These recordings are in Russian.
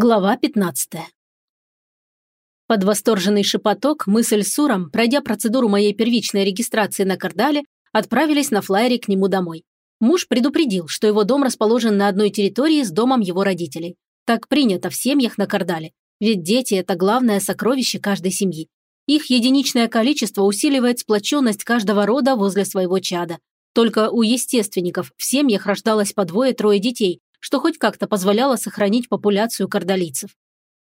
Глава 15. Под восторженный шепоток мы с Эльсуром, пройдя процедуру моей первичной регистрации на Кардале, отправились на флайере к нему домой. Муж предупредил, что его дом расположен на одной территории с домом его родителей. Так принято в семьях на Кардале, ведь дети – это главное сокровище каждой семьи. Их единичное количество усиливает сплоченность каждого рода возле своего чада. Только у естественников в семьях рождалось по двое-трое детей, что хоть как-то позволяло сохранить популяцию кардалийцев.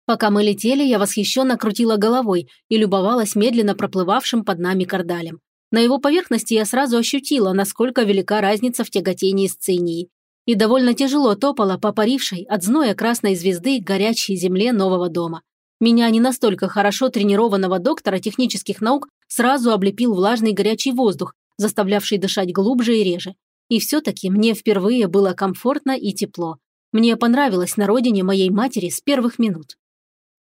Пока мы летели, я восхищенно крутила головой и любовалась медленно проплывавшим под нами кардалем. На его поверхности я сразу ощутила, насколько велика разница в тяготении с цинии. И довольно тяжело топала по парившей от зноя красной звезды горячей земле нового дома. Меня не настолько хорошо тренированного доктора технических наук сразу облепил влажный горячий воздух, заставлявший дышать глубже и реже. И все-таки мне впервые было комфортно и тепло. Мне понравилось на родине моей матери с первых минут.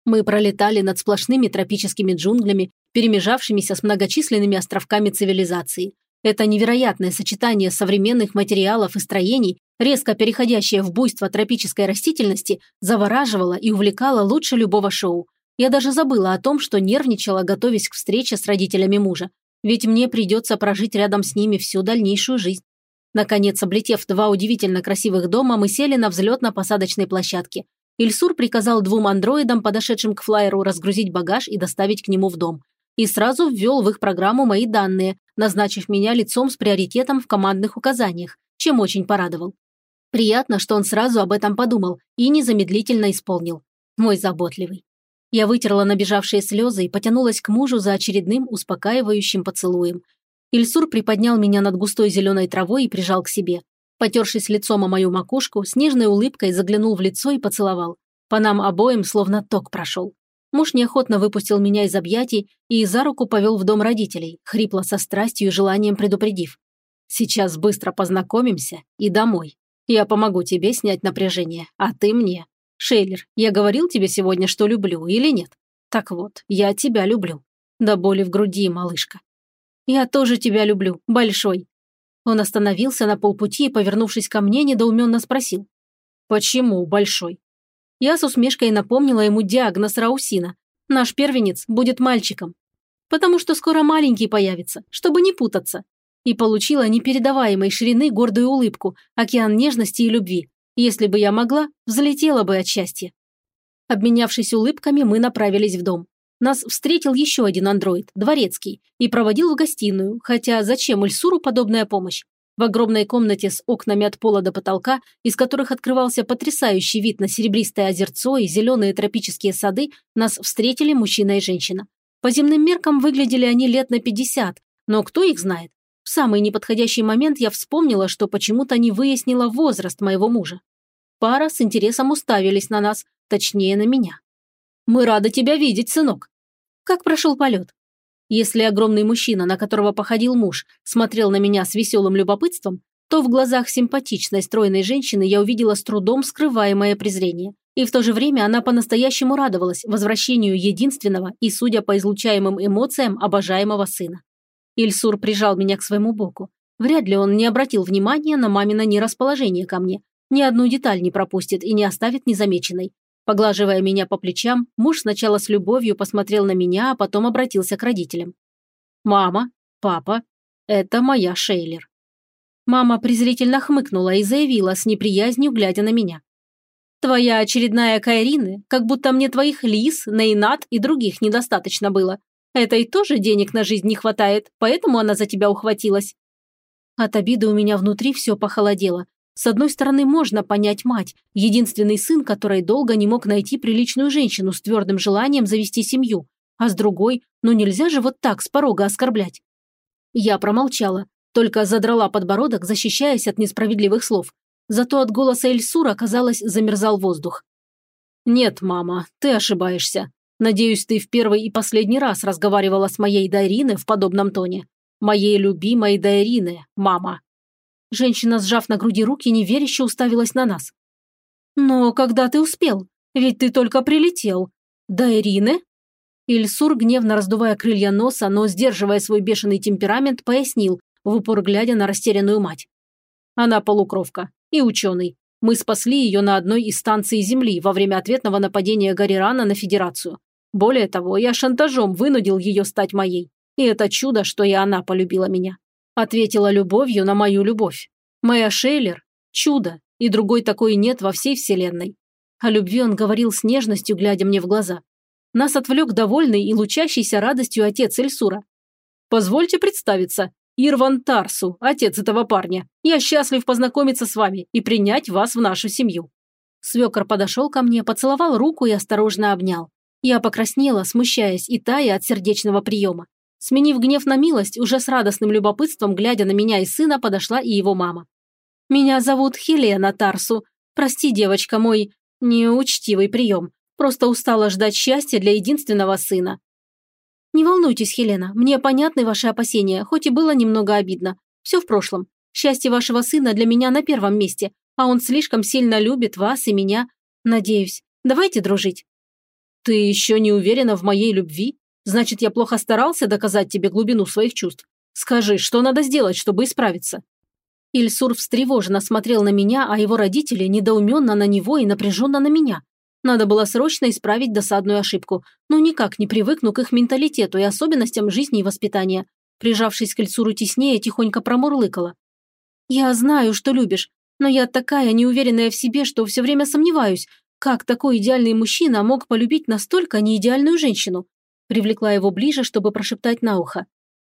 Мы пролетали над сплошными тропическими джунглями, перемежавшимися с многочисленными островками цивилизации. Это невероятное сочетание современных материалов и строений, резко переходящее в буйство тропической растительности, завораживало и увлекало лучше любого шоу. Я даже забыла о том, что нервничала, готовясь к встрече с родителями мужа. Ведь мне придется прожить рядом с ними всю дальнейшую жизнь. Наконец, облетев два удивительно красивых дома, мы сели на взлетно-посадочной площадке. Ильсур приказал двум андроидам, подошедшим к флайеру, разгрузить багаж и доставить к нему в дом. И сразу ввел в их программу мои данные, назначив меня лицом с приоритетом в командных указаниях, чем очень порадовал. Приятно, что он сразу об этом подумал и незамедлительно исполнил. Мой заботливый. Я вытерла набежавшие слезы и потянулась к мужу за очередным успокаивающим поцелуем, Ильсур приподнял меня над густой зеленой травой и прижал к себе. Потершись лицом о мою макушку, с нежной улыбкой заглянул в лицо и поцеловал. По нам обоим словно ток прошел. Муж неохотно выпустил меня из объятий и за руку повел в дом родителей, хрипло со страстью и желанием предупредив. «Сейчас быстро познакомимся и домой. Я помогу тебе снять напряжение, а ты мне. Шейлер, я говорил тебе сегодня, что люблю или нет? Так вот, я тебя люблю. До боли в груди, малышка. «Я тоже тебя люблю, большой». Он остановился на полпути и, повернувшись ко мне, недоуменно спросил. «Почему большой?» Я с усмешкой напомнила ему диагноз Раусина. Наш первенец будет мальчиком. Потому что скоро маленький появится, чтобы не путаться. И получила непередаваемой ширины гордую улыбку, океан нежности и любви. Если бы я могла, взлетела бы от счастья. Обменявшись улыбками, мы направились в дом. Нас встретил еще один андроид, дворецкий, и проводил в гостиную, хотя зачем Ильсуру подобная помощь? В огромной комнате с окнами от пола до потолка, из которых открывался потрясающий вид на серебристое озерцо и зеленые тропические сады, нас встретили мужчина и женщина. По земным меркам выглядели они лет на 50, но кто их знает? В самый неподходящий момент я вспомнила, что почему-то не выяснила возраст моего мужа. Пара с интересом уставились на нас, точнее на меня. «Мы рады тебя видеть, сынок», как прошел полет? Если огромный мужчина, на которого походил муж, смотрел на меня с веселым любопытством, то в глазах симпатичной стройной женщины я увидела с трудом скрываемое презрение. И в то же время она по-настоящему радовалась возвращению единственного и, судя по излучаемым эмоциям, обожаемого сына. Ильсур прижал меня к своему боку. Вряд ли он не обратил внимания на мамино нерасположение ко мне. Ни одну деталь не пропустит и не оставит незамеченной. Поглаживая меня по плечам, муж сначала с любовью посмотрел на меня, а потом обратился к родителям. «Мама, папа, это моя Шейлер». Мама презрительно хмыкнула и заявила с неприязнью, глядя на меня. «Твоя очередная Кайрины, как будто мне твоих лис, Нейнат и других недостаточно было. Этой тоже денег на жизнь не хватает, поэтому она за тебя ухватилась». От обиды у меня внутри все похолодело, с одной стороны, можно понять мать, единственный сын, который долго не мог найти приличную женщину с твердым желанием завести семью. А с другой, ну нельзя же вот так с порога оскорблять. Я промолчала, только задрала подбородок, защищаясь от несправедливых слов. Зато от голоса Эльсура, казалось, замерзал воздух. «Нет, мама, ты ошибаешься. Надеюсь, ты в первый и последний раз разговаривала с моей Дайриной в подобном тоне. Моей любимой Дайриной, мама». Женщина, сжав на груди руки, неверяще уставилась на нас. «Но когда ты успел? Ведь ты только прилетел. До Ирины?» Ильсур, гневно раздувая крылья носа, но сдерживая свой бешеный темперамент, пояснил, в упор глядя на растерянную мать. «Она полукровка и ученый. Мы спасли ее на одной из станций Земли во время ответного нападения Гарирана на Федерацию. Более того, я шантажом вынудил ее стать моей. И это чудо, что и она полюбила меня. Ответила любовью на мою любовь. Моя Шейлер – чудо, и другой такой нет во всей вселенной. О любви он говорил с нежностью, глядя мне в глаза. Нас отвлек довольный и лучащийся радостью отец Эльсура. «Позвольте представиться. Ирван Тарсу, отец этого парня. Я счастлив познакомиться с вами и принять вас в нашу семью». Свекор подошел ко мне, поцеловал руку и осторожно обнял. Я покраснела, смущаясь и тая от сердечного приема. Сменив гнев на милость, уже с радостным любопытством, глядя на меня и сына, подошла и его мама. «Меня зовут Хелена Тарсу. Прости, девочка, мой неучтивый прием. Просто устала ждать счастья для единственного сына». «Не волнуйтесь, Хелена, мне понятны ваши опасения, хоть и было немного обидно. Все в прошлом. Счастье вашего сына для меня на первом месте, а он слишком сильно любит вас и меня. Надеюсь. Давайте дружить». «Ты еще не уверена в моей любви? Значит, я плохо старался доказать тебе глубину своих чувств. Скажи, что надо сделать, чтобы исправиться?» Ильсур встревоженно смотрел на меня, а его родители недоуменно на него и напряженно на меня. Надо было срочно исправить досадную ошибку, но никак не привыкну к их менталитету и особенностям жизни и воспитания. Прижавшись к Ильсуру теснее, тихонько промурлыкала. «Я знаю, что любишь, но я такая неуверенная в себе, что все время сомневаюсь, как такой идеальный мужчина мог полюбить настолько неидеальную женщину?» Привлекла его ближе, чтобы прошептать на ухо.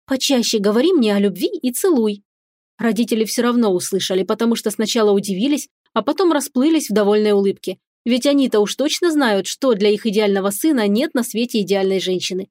«Почаще говори мне о любви и целуй». Родители все равно услышали, потому что сначала удивились, а потом расплылись в довольной улыбке. Ведь они-то уж точно знают, что для их идеального сына нет на свете идеальной женщины.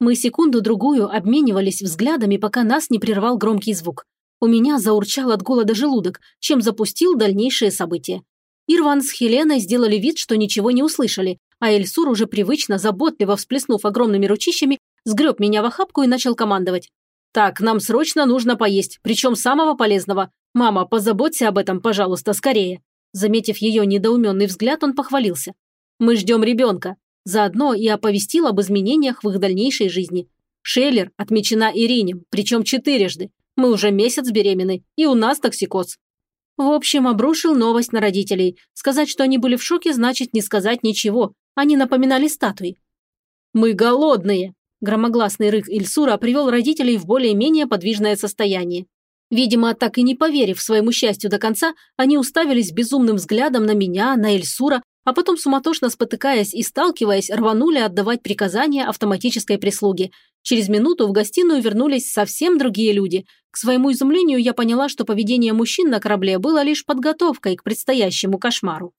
Мы секунду-другую обменивались взглядами, пока нас не прервал громкий звук. У меня заурчал от голода желудок, чем запустил дальнейшие события. Ирван с Хеленой сделали вид, что ничего не услышали, а Эльсур уже привычно, заботливо всплеснув огромными ручищами, сгреб меня в охапку и начал командовать. «Так, нам срочно нужно поесть, причем самого полезного. Мама, позаботься об этом, пожалуйста, скорее». Заметив ее недоуменный взгляд, он похвалился. «Мы ждем ребенка». Заодно и оповестил об изменениях в их дальнейшей жизни. Шейлер отмечена Иринем, причем четырежды. Мы уже месяц беременны, и у нас токсикоз. В общем, обрушил новость на родителей. Сказать, что они были в шоке, значит не сказать ничего. Они напоминали статуи. «Мы голодные!» Громогласный рык Ильсура привел родителей в более-менее подвижное состояние. Видимо, так и не поверив своему счастью до конца, они уставились безумным взглядом на меня, на Эльсура, а потом, суматошно спотыкаясь и сталкиваясь, рванули отдавать приказания автоматической прислуге. Через минуту в гостиную вернулись совсем другие люди. К своему изумлению я поняла, что поведение мужчин на корабле было лишь подготовкой к предстоящему кошмару.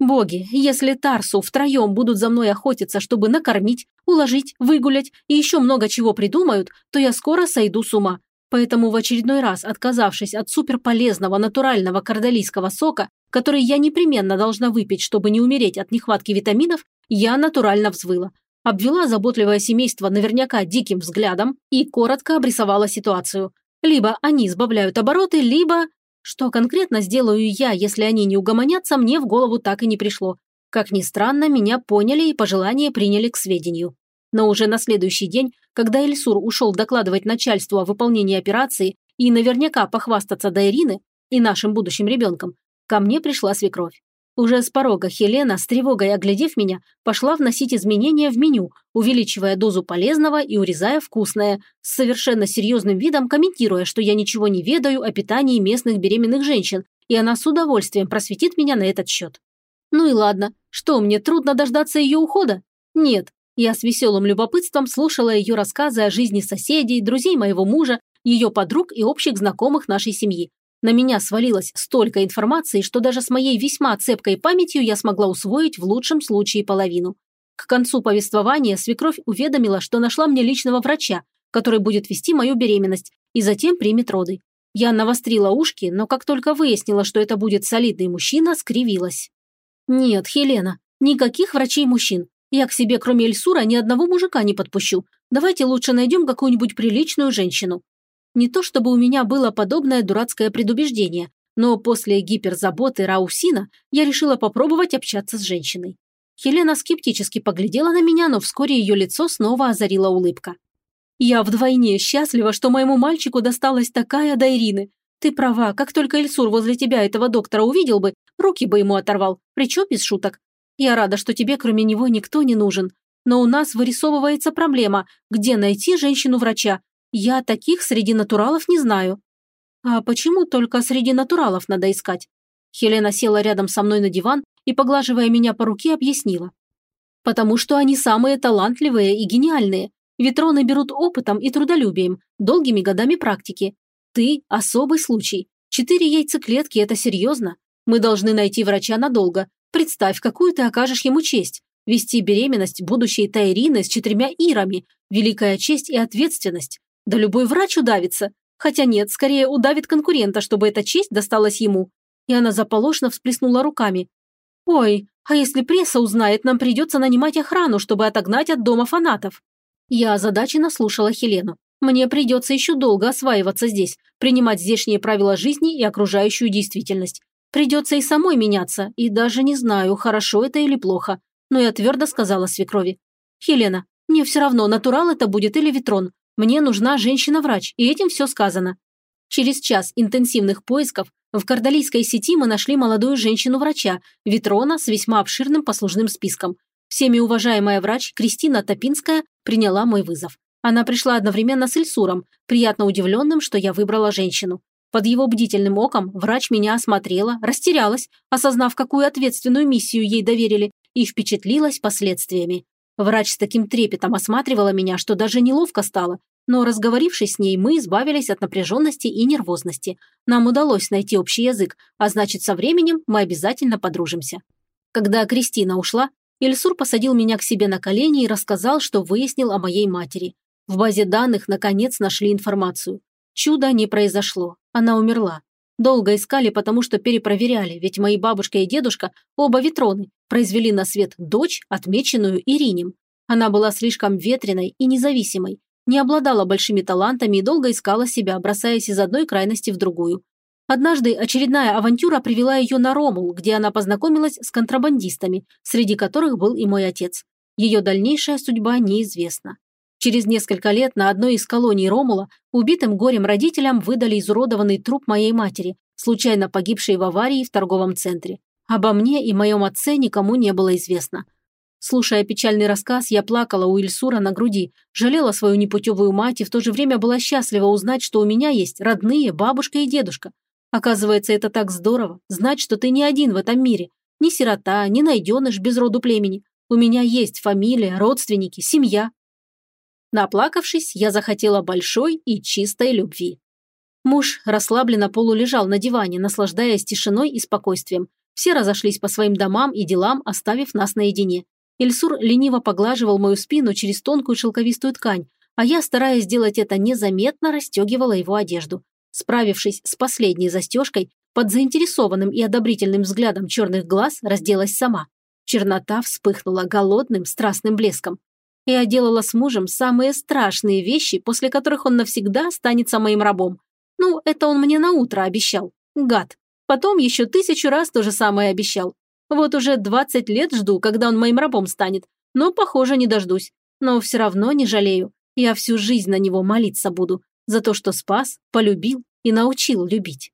Боги, если Тарсу втроем будут за мной охотиться, чтобы накормить, уложить, выгулять и еще много чего придумают, то я скоро сойду с ума. Поэтому в очередной раз, отказавшись от суперполезного натурального кардалийского сока, который я непременно должна выпить, чтобы не умереть от нехватки витаминов, я натурально взвыла. Обвела заботливое семейство наверняка диким взглядом и коротко обрисовала ситуацию. Либо они сбавляют обороты, либо... Что конкретно сделаю я, если они не угомонятся, мне в голову так и не пришло. Как ни странно, меня поняли и пожелания приняли к сведению. Но уже на следующий день, когда Эльсур ушел докладывать начальству о выполнении операции и наверняка похвастаться до Ирины и нашим будущим ребенком, ко мне пришла свекровь. Уже с порога Хелена, с тревогой оглядев меня, пошла вносить изменения в меню, увеличивая дозу полезного и урезая вкусное, с совершенно серьезным видом комментируя, что я ничего не ведаю о питании местных беременных женщин, и она с удовольствием просветит меня на этот счет. Ну и ладно, что, мне трудно дождаться ее ухода? Нет, я с веселым любопытством слушала ее рассказы о жизни соседей, друзей моего мужа, ее подруг и общих знакомых нашей семьи. На меня свалилось столько информации, что даже с моей весьма цепкой памятью я смогла усвоить в лучшем случае половину. К концу повествования свекровь уведомила, что нашла мне личного врача, который будет вести мою беременность и затем примет роды. Я навострила ушки, но как только выяснила, что это будет солидный мужчина, скривилась. «Нет, Хелена, никаких врачей-мужчин. Я к себе, кроме Эльсура, ни одного мужика не подпущу. Давайте лучше найдем какую-нибудь приличную женщину. Не то чтобы у меня было подобное дурацкое предубеждение, но после гиперзаботы Раусина я решила попробовать общаться с женщиной. Хелена скептически поглядела на меня, но вскоре ее лицо снова озарила улыбка. «Я вдвойне счастлива, что моему мальчику досталась такая до Ирины. Ты права, как только Эльсур возле тебя этого доктора увидел бы, руки бы ему оторвал, причем без шуток. Я рада, что тебе кроме него никто не нужен. Но у нас вырисовывается проблема, где найти женщину-врача. Я таких среди натуралов не знаю». «А почему только среди натуралов надо искать?» Хелена села рядом со мной на диван и, поглаживая меня по руке, объяснила. «Потому что они самые талантливые и гениальные. Ветроны берут опытом и трудолюбием, долгими годами практики. Ты – особый случай. Четыре яйцеклетки – это серьезно. Мы должны найти врача надолго. Представь, какую ты окажешь ему честь. Вести беременность будущей Тайрины с четырьмя ирами – великая честь и ответственность. Да любой врач удавится. Хотя нет, скорее удавит конкурента, чтобы эта честь досталась ему. И она заполошно всплеснула руками. «Ой, а если пресса узнает, нам придется нанимать охрану, чтобы отогнать от дома фанатов». Я озадаченно слушала Хелену. Мне придется еще долго осваиваться здесь, принимать здешние правила жизни и окружающую действительность. Придется и самой меняться, и даже не знаю, хорошо это или плохо. Но я твердо сказала свекрови. «Хелена, мне все равно, натурал это будет или ветрон. Мне нужна женщина-врач, и этим все сказано». Через час интенсивных поисков в кардалийской сети мы нашли молодую женщину-врача, Ветрона с весьма обширным послужным списком. Всеми уважаемая врач Кристина Топинская приняла мой вызов. Она пришла одновременно с Ильсуром, приятно удивленным, что я выбрала женщину. Под его бдительным оком врач меня осмотрела, растерялась, осознав, какую ответственную миссию ей доверили, и впечатлилась последствиями. Врач с таким трепетом осматривала меня, что даже неловко стало, но разговорившись с ней, мы избавились от напряженности и нервозности. Нам удалось найти общий язык, а значит, со временем мы обязательно подружимся. Когда Кристина ушла, Ильсур посадил меня к себе на колени и рассказал, что выяснил о моей матери. В базе данных, наконец, нашли информацию. Чудо не произошло. Она умерла. Долго искали, потому что перепроверяли, ведь мои бабушка и дедушка, оба ветроны, произвели на свет дочь, отмеченную Иринем. Она была слишком ветреной и независимой, не обладала большими талантами и долго искала себя, бросаясь из одной крайности в другую. Однажды очередная авантюра привела ее на Ромул, где она познакомилась с контрабандистами, среди которых был и мой отец. Ее дальнейшая судьба неизвестна. Через несколько лет на одной из колоний Ромула убитым горем родителям выдали изуродованный труп моей матери, случайно погибшей в аварии в торговом центре. Обо мне и моем отце никому не было известно. Слушая печальный рассказ, я плакала у Ильсура на груди, жалела свою непутевую мать и в то же время была счастлива узнать, что у меня есть родные, бабушка и дедушка, Оказывается, это так здорово, знать, что ты не один в этом мире. Ни сирота, ни найденыш без роду племени. У меня есть фамилия, родственники, семья. Наплакавшись, я захотела большой и чистой любви. Муж расслабленно полулежал на диване, наслаждаясь тишиной и спокойствием. Все разошлись по своим домам и делам, оставив нас наедине. Ильсур лениво поглаживал мою спину через тонкую шелковистую ткань, а я, стараясь сделать это незаметно, расстегивала его одежду. Справившись с последней застежкой, под заинтересованным и одобрительным взглядом черных глаз разделась сама. Чернота вспыхнула голодным, страстным блеском. Я делала с мужем самые страшные вещи, после которых он навсегда останется моим рабом. Ну, это он мне на утро обещал. Гад. Потом еще тысячу раз то же самое обещал. Вот уже 20 лет жду, когда он моим рабом станет, но, похоже, не дождусь. Но все равно не жалею. Я всю жизнь на него молиться буду за то, что спас, полюбил и научил любить.